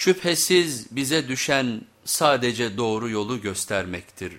Şüphesiz bize düşen sadece doğru yolu göstermektir.